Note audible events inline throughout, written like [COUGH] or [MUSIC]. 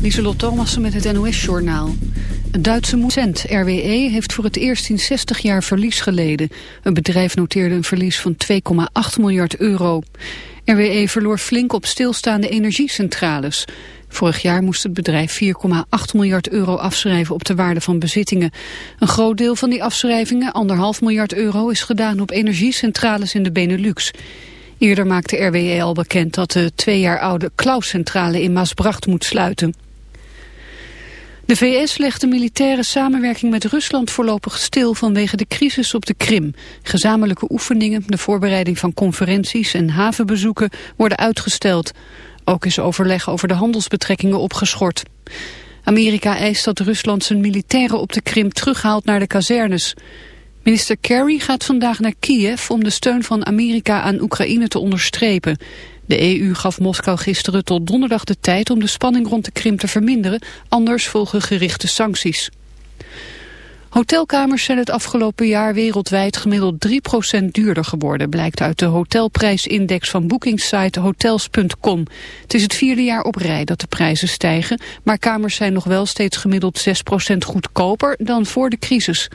Lieselot Thomassen met het NOS-journaal. Het Duitse moecent RWE heeft voor het eerst in 60 jaar verlies geleden. Het bedrijf noteerde een verlies van 2,8 miljard euro. RWE verloor flink op stilstaande energiecentrales. Vorig jaar moest het bedrijf 4,8 miljard euro afschrijven op de waarde van bezittingen. Een groot deel van die afschrijvingen, 1,5 miljard euro, is gedaan op energiecentrales in de Benelux. Eerder maakte RWE al bekend dat de twee jaar oude Klauscentrale in Maasbracht moet sluiten. De VS legt de militaire samenwerking met Rusland voorlopig stil vanwege de crisis op de Krim. Gezamenlijke oefeningen, de voorbereiding van conferenties en havenbezoeken worden uitgesteld. Ook is overleg over de handelsbetrekkingen opgeschort. Amerika eist dat Rusland zijn militairen op de Krim terughaalt naar de kazernes. Minister Kerry gaat vandaag naar Kiev om de steun van Amerika aan Oekraïne te onderstrepen. De EU gaf Moskou gisteren tot donderdag de tijd om de spanning rond de Krim te verminderen, anders volgen gerichte sancties. Hotelkamers zijn het afgelopen jaar wereldwijd gemiddeld 3% duurder geworden, blijkt uit de hotelprijsindex van boekingssite hotels.com. Het is het vierde jaar op rij dat de prijzen stijgen, maar kamers zijn nog wel steeds gemiddeld 6% goedkoper dan voor de crisis.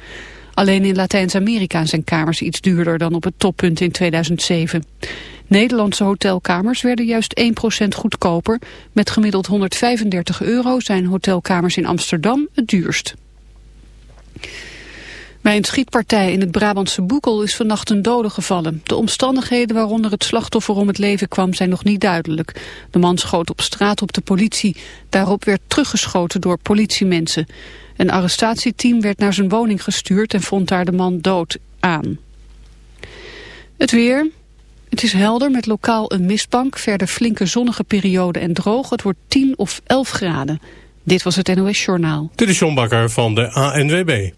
Alleen in Latijns-Amerika zijn kamers iets duurder dan op het toppunt in 2007. Nederlandse hotelkamers werden juist 1% goedkoper. Met gemiddeld 135 euro zijn hotelkamers in Amsterdam het duurst. Bij een schietpartij in het Brabantse Boekel is vannacht een dode gevallen. De omstandigheden waaronder het slachtoffer om het leven kwam zijn nog niet duidelijk. De man schoot op straat op de politie. Daarop werd teruggeschoten door politiemensen. Een arrestatieteam werd naar zijn woning gestuurd en vond daar de man dood aan. Het weer. Het is helder met lokaal een mistbank, verder flinke zonnige periode en droog. Het wordt 10 of 11 graden. Dit was het NOS Journaal. Dit is John Bakker van de ANWB.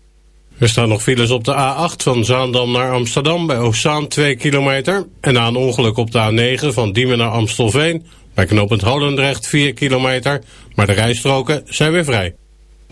Er staan nog files op de A8 van Zaandam naar Amsterdam bij Oostzaan 2 kilometer. En na een ongeluk op de A9 van Diemen naar Amstelveen bij knooppunt Holendrecht 4 kilometer. Maar de rijstroken zijn weer vrij.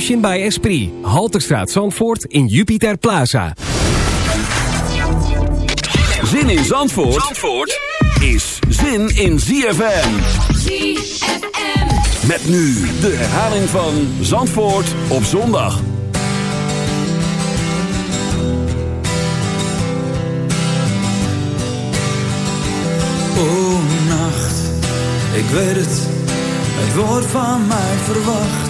Motion by Esprit. Halterstraat Zandvoort in Jupiter Plaza. Zin in Zandvoort, Zandvoort is zin in ZFM. ZFM. Met nu de herhaling van Zandvoort op zondag. O nacht, ik weet het, het wordt van mij verwacht.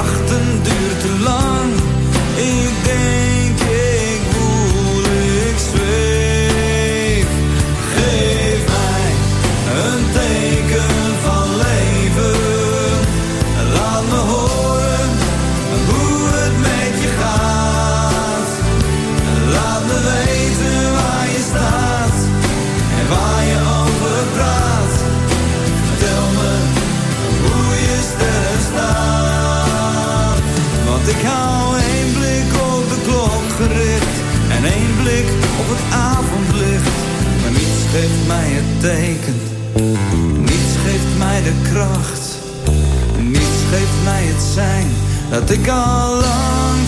Wachten duurt te lang, ik denk ik voel ik zweef. Mij het teken, niets geeft mij de kracht. Niets geeft mij het zijn dat ik al lang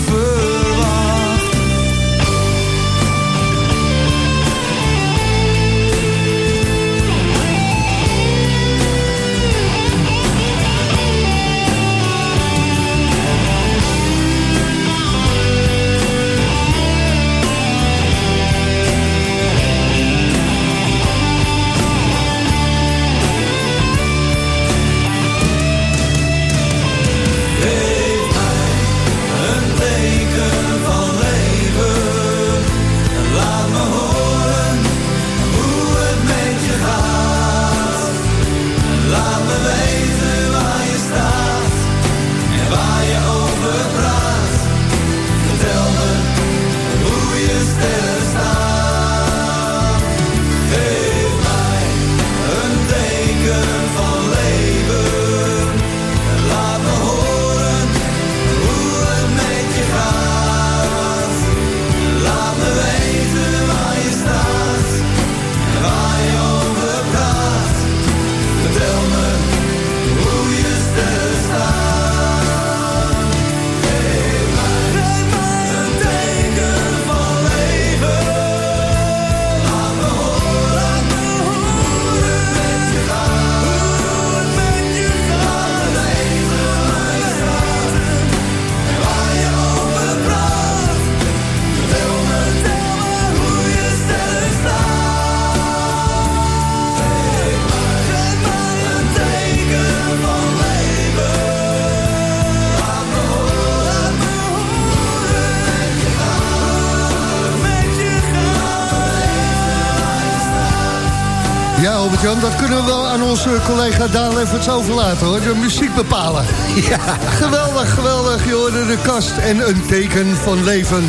Albert-Jan, dat kunnen we wel aan onze collega Daan Lefferts overlaten, hoor. De muziek bepalen. [LAUGHS] Ja. Geweldig, geweldig. Je hoorde de kast en een teken van leven.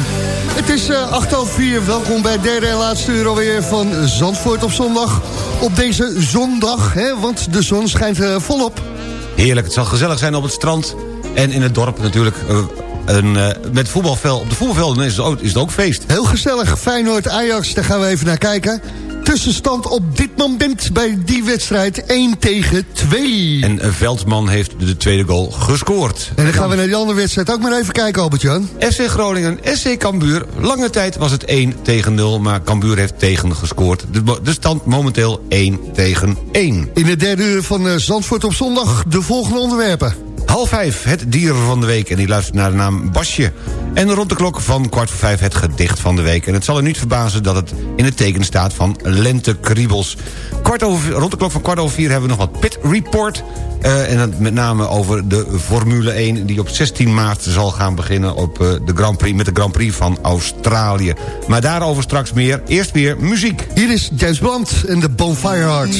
Het is eh 8 over 4. Welkom bij derde en laatste uur alweer van Zandvoort op zondag. Op deze zondag, hè, want de zon schijnt eh, volop. Heerlijk, het zal gezellig zijn op het strand. En in het dorp natuurlijk. eh, een, met voetbalveld, op de voetbalvelden is het, ook, is het ook feest. Heel gezellig. Feyenoord-Ajax, daar gaan we even naar kijken. Tussenstand op dit moment bij die wedstrijd 1 tegen 2. En eh, Veldman heeft de tweede goal gescoord. En dan gaan we naar die andere wedstrijd ook maar even kijken, Albert-Jan. FC Groningen, SC Cambuur. Lange tijd was het 1 tegen 0, maar Cambuur heeft tegen gescoord. De, de stand momenteel 1 tegen 1. In het derde uur van eh, Zandvoort op zondag de volgende onderwerpen. Half vijf, het dier van de week. En die luistert naar de naam Basje. En rond de klok van kwart voor vijf het gedicht van de week. En het zal u niet verbazen dat het in het teken staat van lentekriebels. Kwart over, rond de klok van kwart over vier hebben we nog wat Pit Report. Eh, en dat met name over de Formule 1... die op 16 maart zal gaan beginnen op, eh, de Grand Prix, met de Grand Prix van Australië. Maar daarover straks meer. Eerst weer muziek. Hier is James Blunt en de Bonfire Hearts.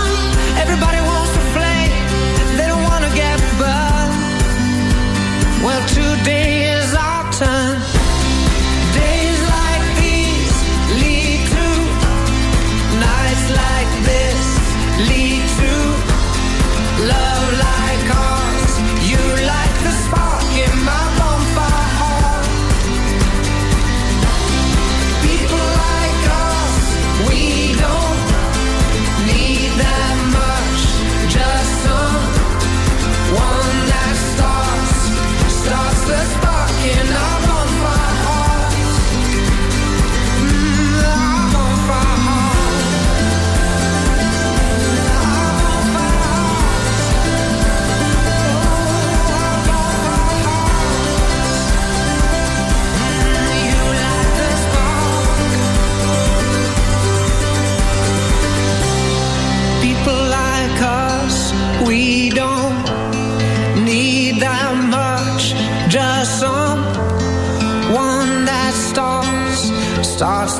Well, today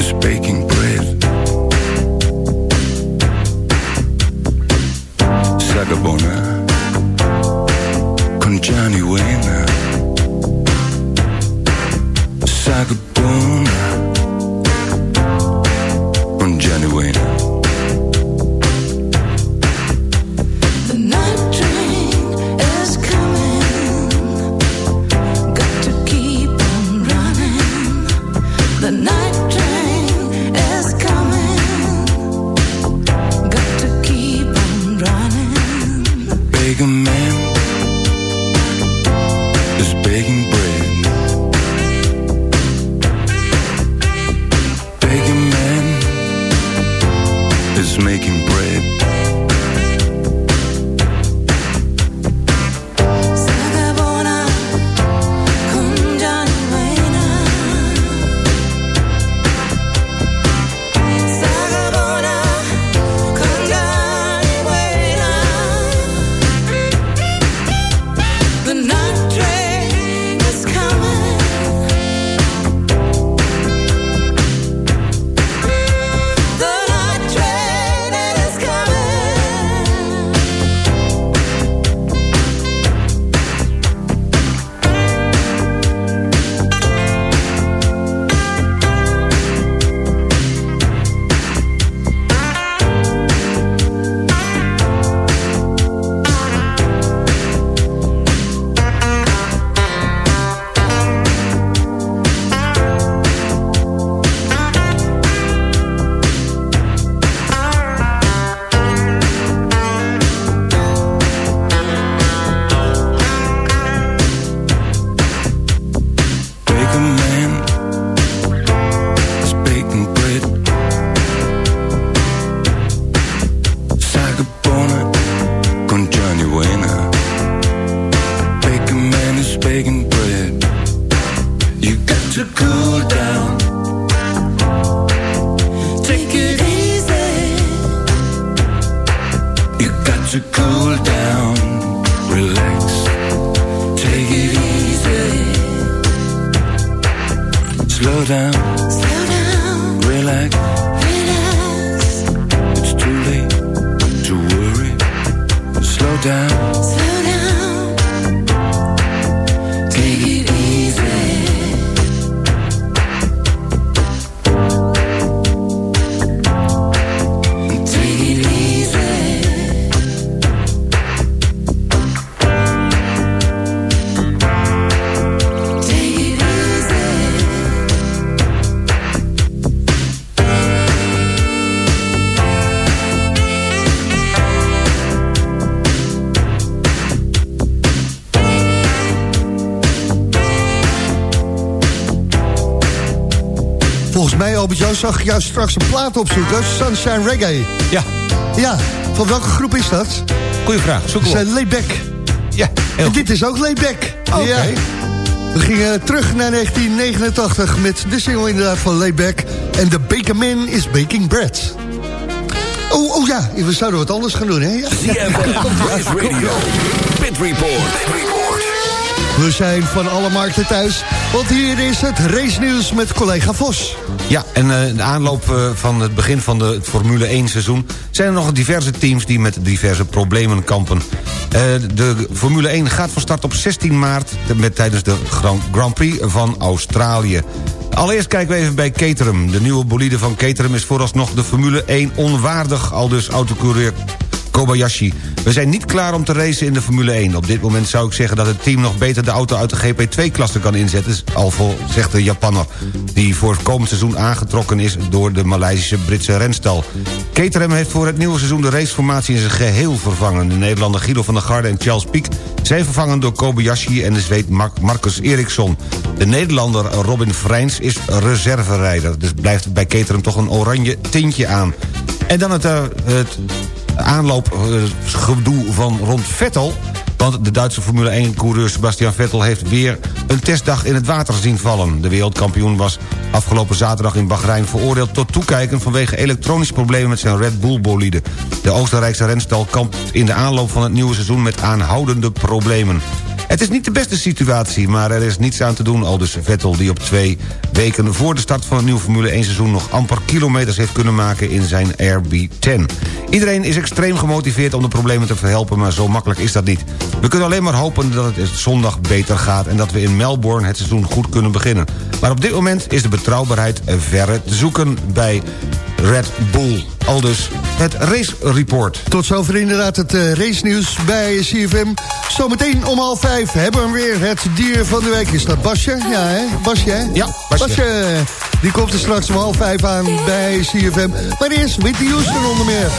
Dus beter zag ik jou straks een plaat opzoeken. Sunshine Reggae. Ja. Ja, van welke groep is dat? Goeie vraag, zoek op. zijn Layback. Ja, heel En dit is ook Layback. Oké. Ja. We gingen terug naar 1989 met de single inderdaad van Layback. En The Baker Man is Baking Bread. Oh, oh ja, we zouden wat anders gaan doen, hè? Ja. Race Radio. Pit Report. We zijn van alle markten thuis, want hier is het race nieuws met collega Vos. Ja, en eh, de aanloop eh, van het begin van de, het Formule 1 seizoen... zijn er nog diverse teams die met diverse problemen kampen. Eh, de Formule 1 gaat van start op 16 maart... Met, tijdens de Grand, Grand Prix van Australië. Allereerst kijken we even bij Caterham. De nieuwe bolide van Caterham is vooralsnog de Formule 1 onwaardig... al dus autocoureur Kobayashi. We zijn niet klaar om te racen in de Formule 1. Op dit moment zou ik zeggen dat het team nog beter de auto uit de GP2-klasse kan inzetten... al vol, zegt de Japanner, die voor het komend seizoen aangetrokken is... door de Maleisische Britse renstal. Caterham heeft voor het nieuwe seizoen de raceformatie in zijn geheel vervangen. De Nederlander Guido van der Garde en Charles Piek... zijn vervangen door Kobayashi en de Zweed Marcus Eriksson. De Nederlander Robin Freins is reserverijder. Dus blijft bij Caterham toch een oranje tintje aan. En dan het, eh, het aanloopgedoe van rond Vettel... Want de Duitse Formule 1-coureur Sebastian Vettel heeft weer een testdag in het water zien vallen. De wereldkampioen was afgelopen zaterdag in Bahrein veroordeeld tot toekijken... vanwege elektronische problemen met zijn Red Bull-bolide. De Oostenrijkse renstal kampt in de aanloop van het nieuwe seizoen met aanhoudende problemen. Het is niet de beste situatie, maar er is niets aan te doen... al dus Vettel die op twee weken voor de start van het nieuwe Formule 1 seizoen... nog amper kilometers heeft kunnen maken in zijn RB10. Iedereen is extreem gemotiveerd om de problemen te verhelpen... maar zo makkelijk is dat niet. We kunnen alleen maar hopen dat het zondag beter gaat... en dat we in Melbourne het seizoen goed kunnen beginnen. Maar op dit moment is de betrouwbaarheid verre te zoeken bij Red Bull. Aldus het race report. Tot zover inderdaad het uh, race nieuws bij CFM. Zometeen om half vijf hebben we weer het dier van de week. Is dat Basje? Ja, hè? Basje, hè? Ja, Basje. Basje. Die komt er straks om half vijf aan bij CFM. Maar eerst Whitney Houston onder meer.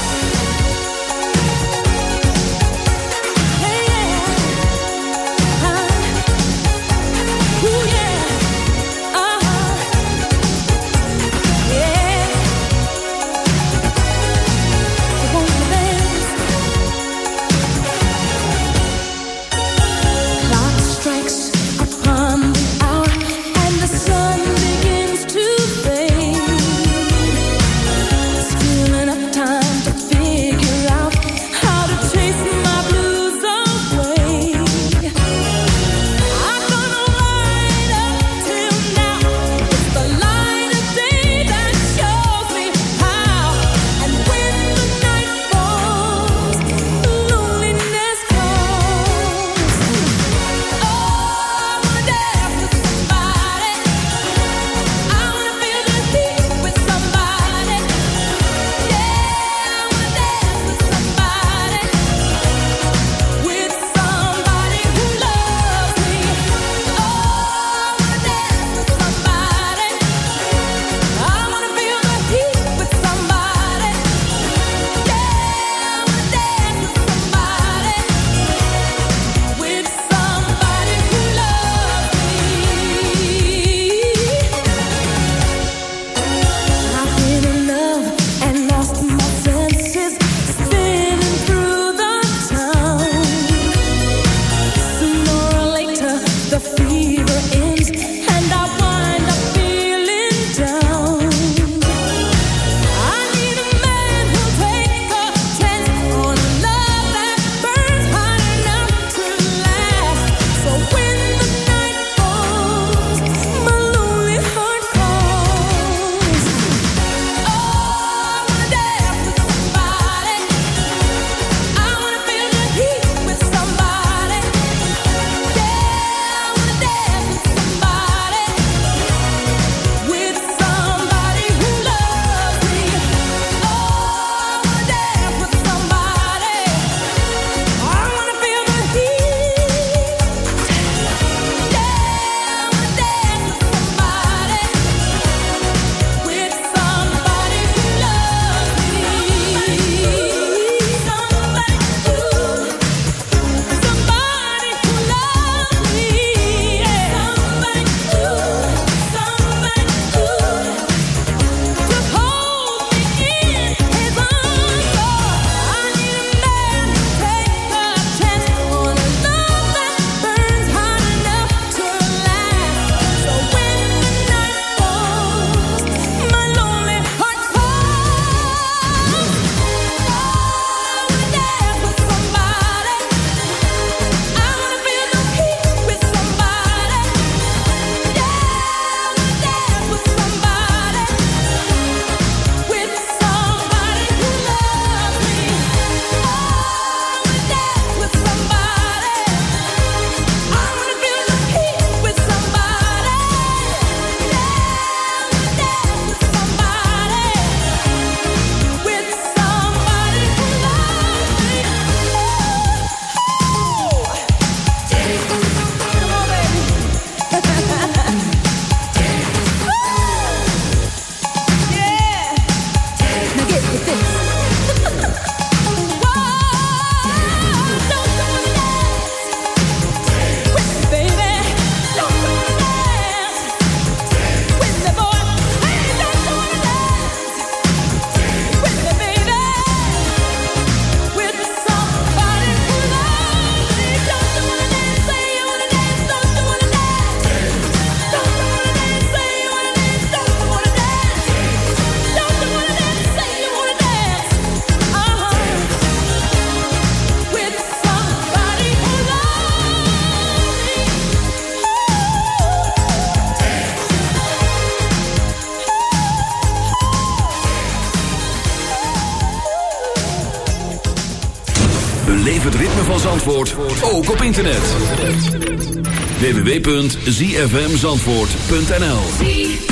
www.zfmzandvoort.nl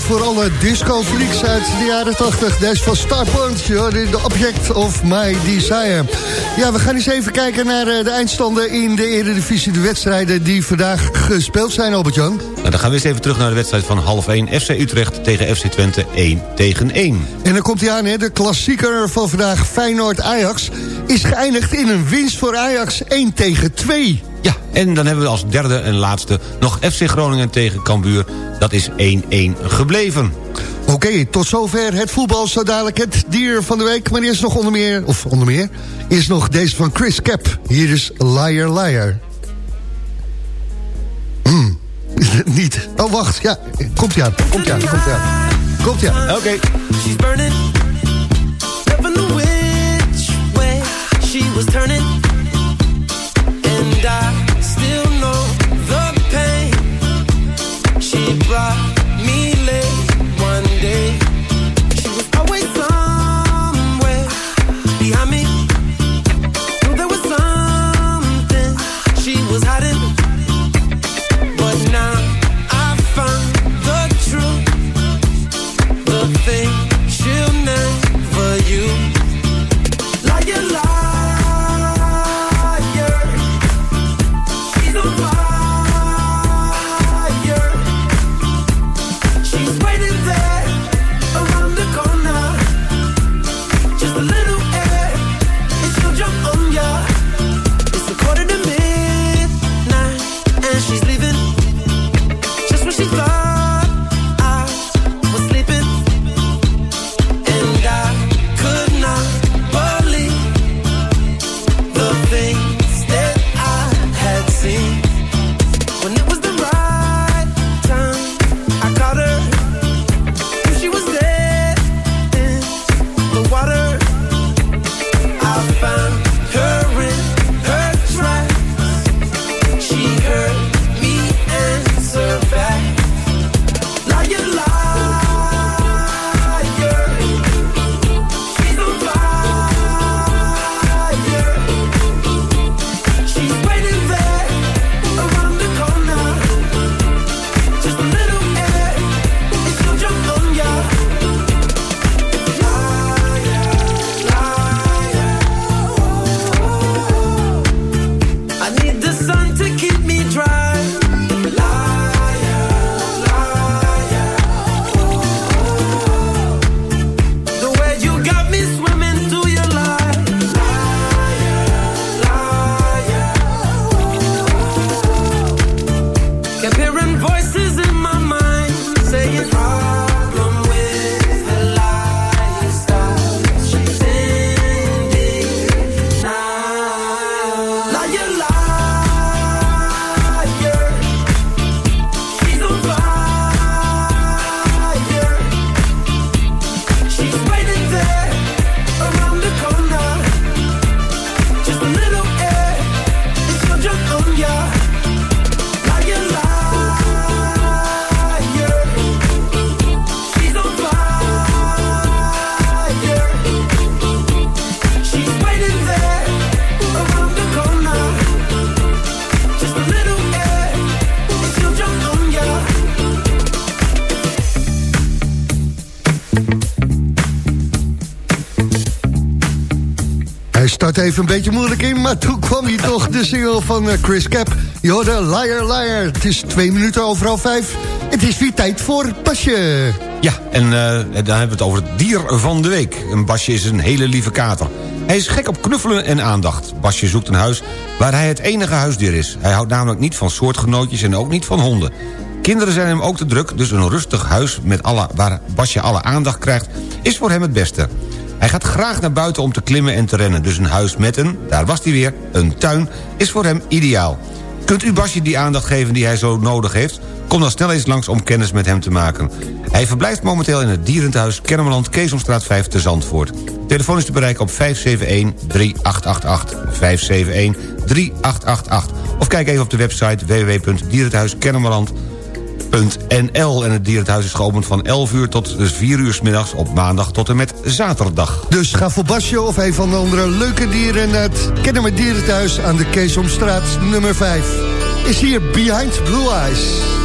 Voor alle disco-freaks uit de jaren 80. Deze van Starpoint, de Object of My Desire. Ja, we gaan eens even kijken naar eh, de eindstanden in de Eredivisie. De wedstrijden die vandaag gespeeld zijn, Albert-Jan. Nou, dan gaan we eens even terug naar de wedstrijd van half 1. FC Utrecht tegen FC Twente 1 tegen 1. En dan komt hij aan, hè, de klassieker van vandaag, Feyenoord-Ajax... is geëindigd in een winst voor Ajax 1 tegen 2. Ja, en dan hebben we als derde en laatste nog FC Groningen tegen Cambuur. Dat is 1-1 gebleven. Oké, tot zover het voetbal. Zo dadelijk het dier van de week. Maar eerst nog onder meer, of onder meer... is nog deze van Chris Cap. Hier is Liar Liar. Hmm, [LAUGHS] niet. Oh, wacht. Ja, komt-ie aan. Komt-ie aan. Komt-ie aan. Komt-ie aan. Oké. She's even een beetje moeilijk in, maar toen kwam hij toch de single van eh, Chris Cap. Je hoorde Liar Liar. Het is twee minuten over half vijf. Het is weer tijd voor Pasje. Ja, en eh, dan hebben we het over het dier van de week. Een Basje is een hele lieve kater. Hij is gek op knuffelen en aandacht. Basje zoekt een huis waar hij het enige huisdier is. Hij houdt namelijk niet van soortgenootjes en ook niet van honden. Kinderen zijn hem ook te druk, dus een rustig huis met alle, waar Basje alle aandacht krijgt... is voor hem het beste. Hij gaat graag naar buiten om te klimmen en te rennen. Dus een huis met een, daar was hij weer, een tuin, is voor hem ideaal. Kunt u Basje die aandacht geven die hij zo nodig heeft? Kom dan snel eens langs om kennis met hem te maken. Hij verblijft momenteel in het dierenthuis Kennemerland, Keesomstraat 5 te Zandvoort. Telefoon is te bereiken op 571-3888. 571-3888. Of kijk even op de website www.dierenthuiskennemerland.nl NL. En het dierenthuis is geopend van 11 uur tot 4 uur 's middags op maandag tot en met zaterdag. Dus ga voor Basje of een van de andere leuke dieren... naar het Kennen met Dierenthuis aan de Keesomstraat nummer 5. Is hier Behind Blue Eyes.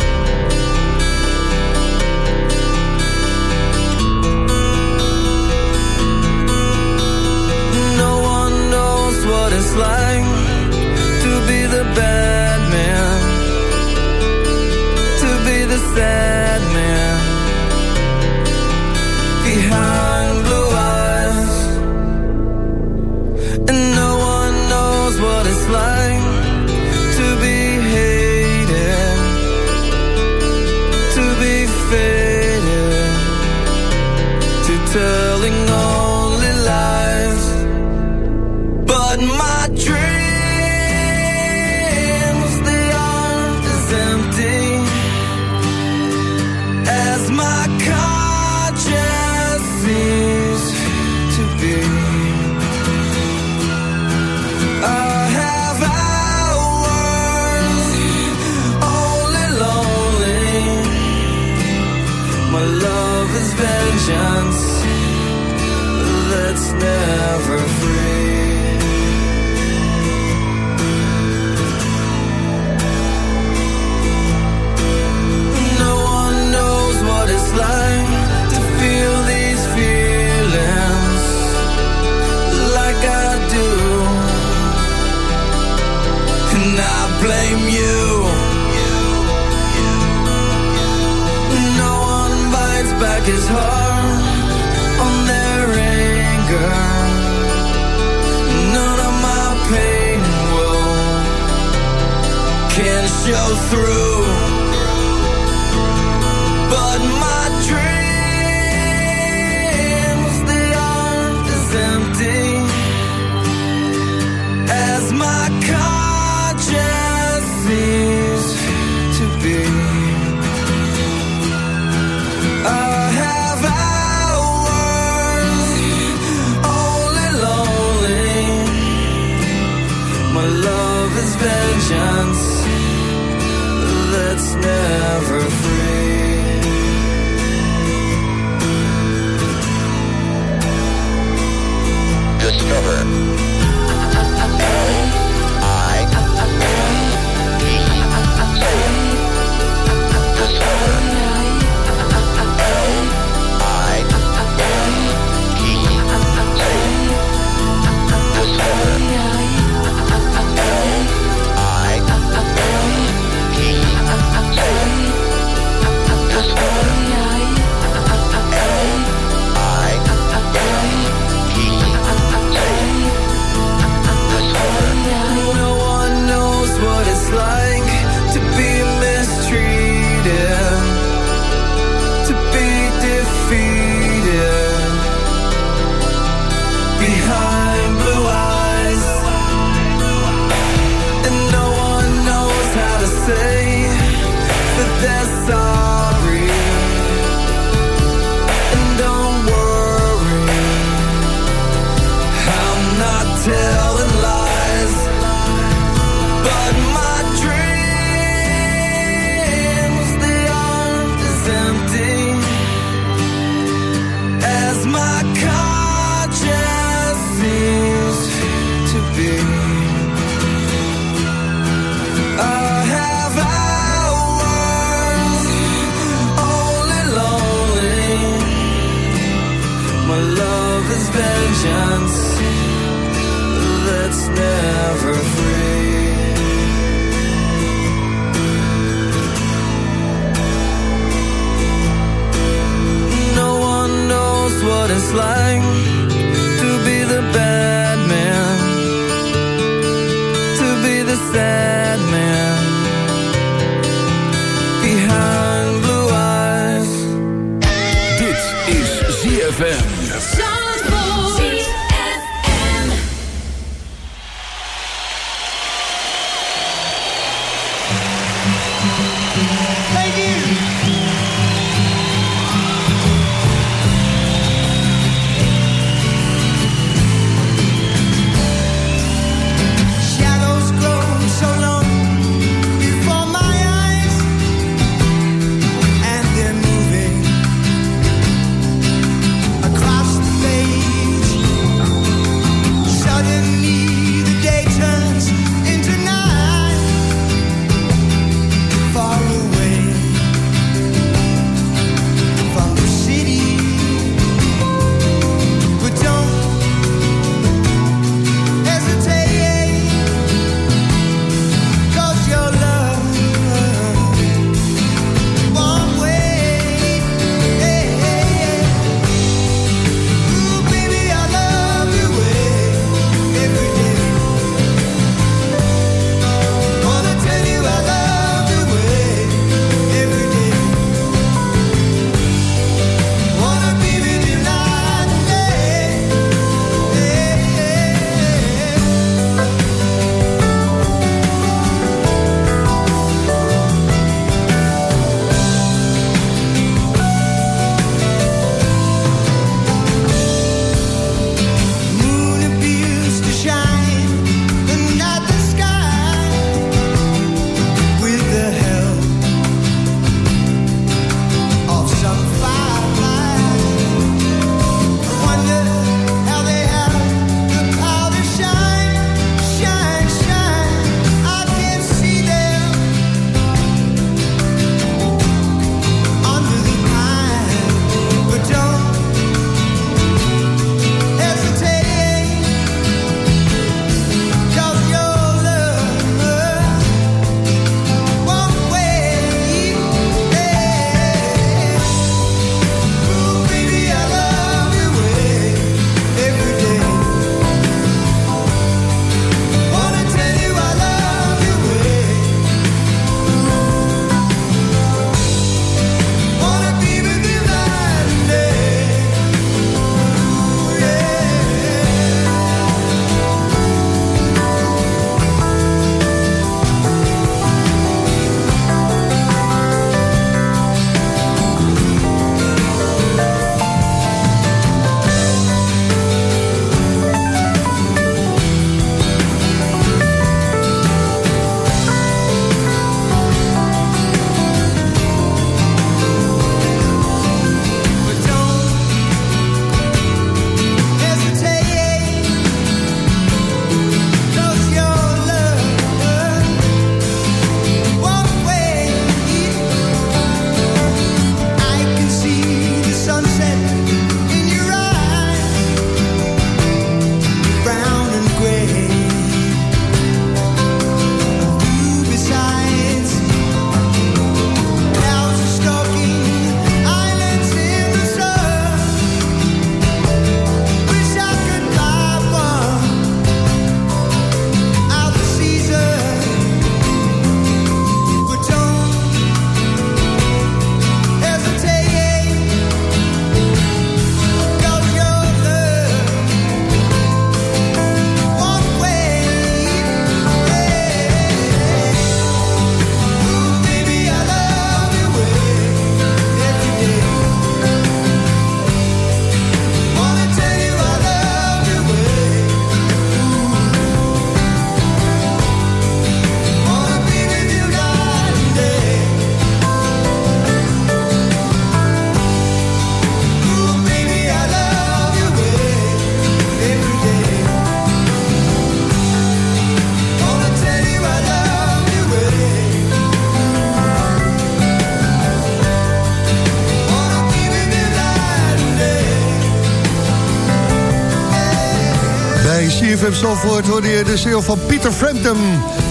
CFM Zandvoort hoorde je de single van Peter Frampton.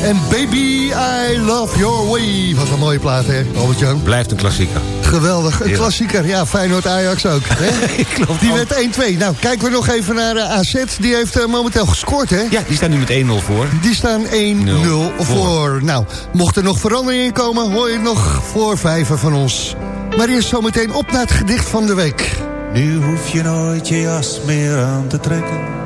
En Baby, I Love Your Way. Wat een mooie plaat, hè, Albert-Jan? Blijft een klassieker. Geweldig, een Ja. klassieker. Ja, Feyenoord-Ajax ook. Hè? [LAUGHS] Klopt. Die werd 1-2. Nou, kijken we nog even naar eh, AZ. Die heeft eh, momenteel gescoord, hè? Ja, die staan nu met 1-0 voor. Die staan 1-0 voor. Nou, mocht er nog verandering in komen... hoor je het nog voor vijven van ons. Maar eerst zometeen op naar het gedicht van de week. Nu hoef je nooit je jas meer aan te trekken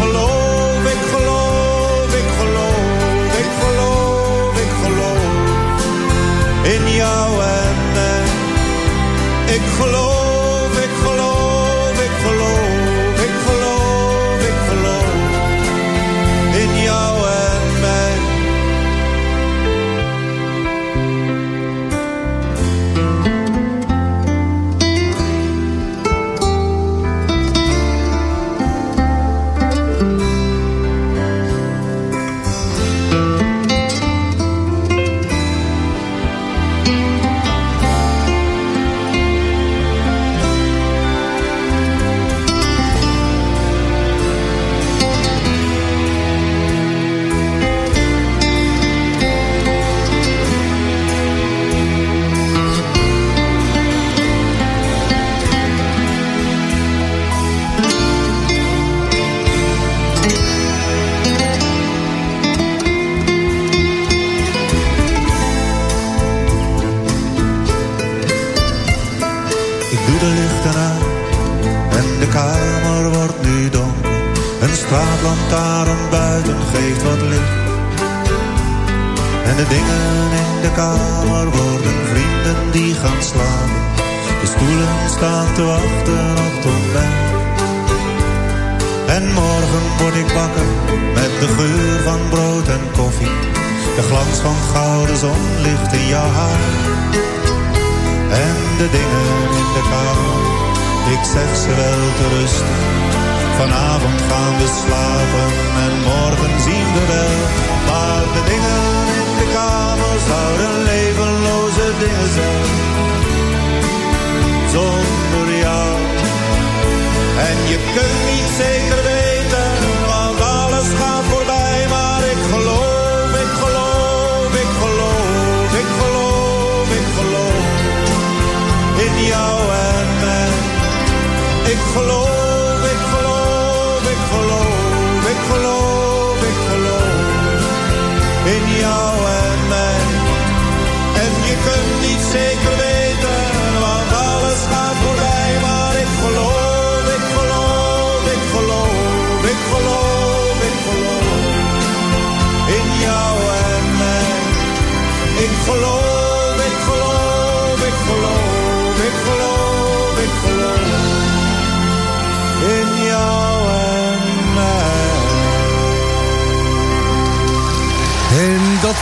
Geloof, ik geloof, ik geloof, ik geloof, ik geloof. In jou en mij. Ik geloof,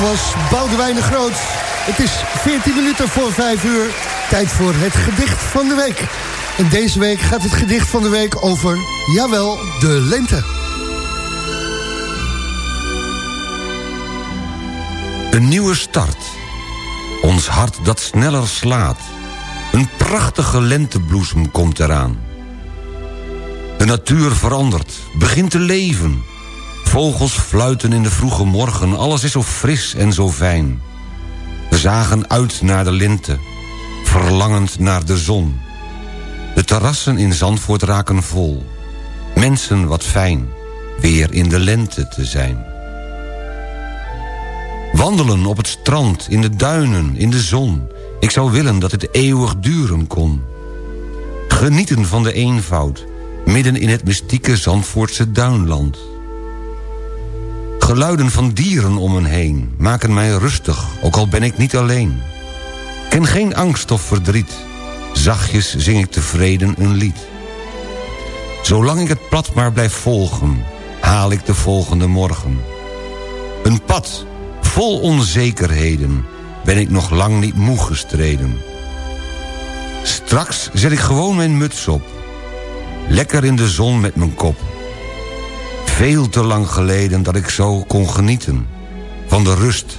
was Boudewijn de Groot. Het is 14 minuten voor 5 uur. Tijd voor het gedicht van de week. En deze week gaat het gedicht van de week over, jawel, de lente. Een nieuwe start. Ons hart dat sneller slaat. Een prachtige lentebloesem komt eraan. De natuur verandert, begint te leven. Vogels fluiten in de vroege morgen, alles is zo fris en zo fijn. We zagen uit naar de lente, verlangend naar de zon. De terrassen in Zandvoort raken vol. Mensen wat fijn, weer in de lente te zijn. Wandelen op het strand, in de duinen, in de zon. Ik zou willen dat het eeuwig duren kon. Genieten van de eenvoud, midden in het mystieke Zandvoortse duinland. Geluiden van dieren om me heen maken mij rustig, ook al ben ik niet alleen. Ken geen angst of verdriet, zachtjes zing ik tevreden een lied. Zolang ik het pad maar blijf volgen, haal ik de volgende morgen. Een pad vol onzekerheden, ben ik nog lang niet moe gestreden. Straks zet ik gewoon mijn muts op, lekker in de zon met mijn kop. Veel te lang geleden dat ik zo kon genieten van de rust,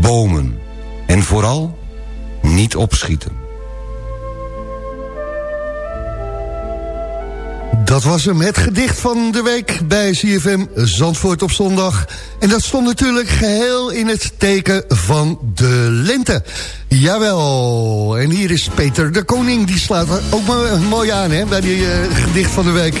bomen en vooral niet opschieten. Dat was hem, het gedicht van de week bij CFM Zandvoort op zondag. En dat stond natuurlijk geheel in het teken van de lente. Jawel, en hier is Peter de Koning, die slaat ook mooi aan hè, bij die eh, gedicht van de week.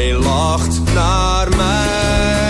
Zij lacht naar mij,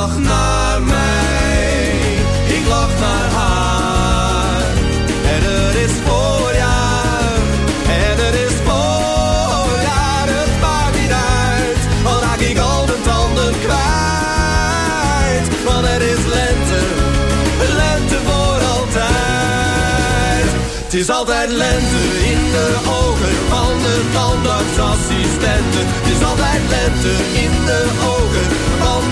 lacht naar mij, ik lach naar haar. En er is voorjaar, en er is voorjaar. Het maakt niet uit, al raak ik al mijn tanden kwijt. Want er is lente, lente voor altijd. Het is altijd lente in de ogen van de tandartsassistenten. Het is altijd lente in de ogen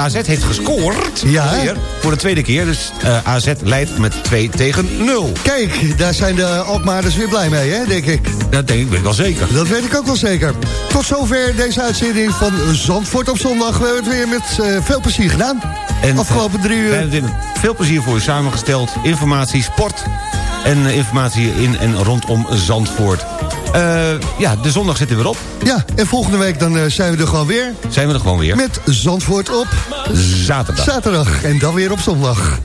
AZ heeft gescoord. Ja. Weer, voor de tweede keer. Dus eh, AZ leidt met 2 tegen 0. Kijk, daar zijn de Alkmaarders weer blij mee, hè, denk ik. Dat denk ik, weet ik wel zeker. Dat weet ik ook wel zeker. Tot zover deze uitzending van Zandvoort op zondag. We hebben het weer met eh, veel plezier gedaan. En, Afgelopen drie We uur. veel plezier voor u samengesteld. Informatie, sport en eh, informatie in en rondom Zandvoort. Eh, ja, de zondag zit er weer op. Ja, en volgende week dan eh, zijn we er gewoon weer. Zijn we er gewoon weer. Met Zandvoort op zaterdag. zaterdag. En dan weer op zondag.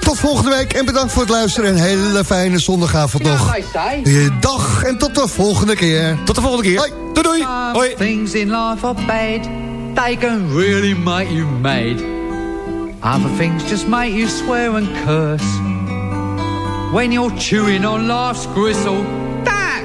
Tot volgende week en bedankt voor het luisteren. Een hele fijne zondagavond nog. Eh, Dag en tot de volgende keer. Tot de volgende keer. Hoi. Doei doei. Hoi. Things in life are bad. They can really make you mad. Other things just make you swear and curse. When you're chewing on life's gristle,